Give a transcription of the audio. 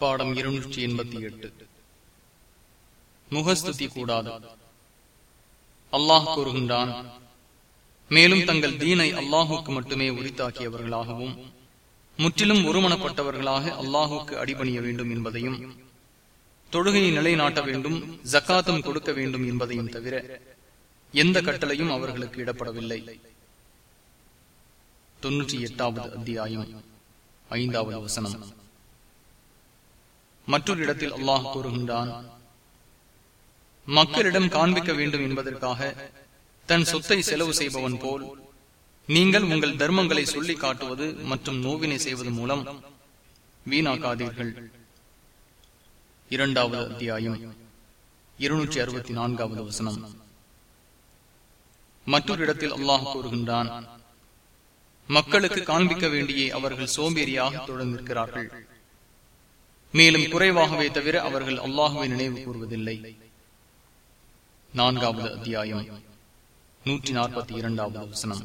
பாடம் இருநூற்றி எண்பத்தி எட்டு. முகஸ்துதி கூடாது. அல்லாஹ் கூறுகின்றான் மேலும் தங்கள் தீனை அல்லாஹுக்கு மட்டுமே உரித்தாக்கியவர்களாகவும் முற்றிலும் ஒருமனப்பட்டவர்களாக அல்லாஹுக்கு அடிபணிய வேண்டும் என்பதையும் தொழுகையை நிலைநாட்ட வேண்டும் ஜக்காத்தம் கொடுக்க வேண்டும் என்பதையும் தவிர எந்த கட்டளையும் அவர்களுக்கு இடப்படவில்லை. தொன்னூற்றி எட்டாவது அத்தியாயம் ஐந்தாவது வசனம். மற்றொரு இடத்தில் அல்லாஹ் கூறுகின்றான் மக்களிடம் காண்பிக்க வேண்டும் என்பதற்காக தன் சொத்தை செலவு செய்பவன் போல் நீங்கள் உங்கள் தர்மங்களை சொல்லி காட்டுவது மற்றும் நோவினை செய்வது மூலம் வீணாக்காதீர்கள். இரண்டாவது அத்தியாயம் இருநூற்றி அறுபத்தி நான்காவது வசனம். மற்றொரு இடத்தில் அல்லாஹ் கூறுகின்றான் மக்களுக்கு காண்பிக்க வேண்டியே அவர்கள் சோம்பேறியாக தொடர்ந்திருக்கிறார்கள். மேலும் குறைவாகவே தவிர அவர்கள் அல்லாஹுவை நினைவு கூறுவதில்லை நான்காவது அத்தியாயம். நூற்றி நாற்பத்தி இரண்டாவது வசனம்.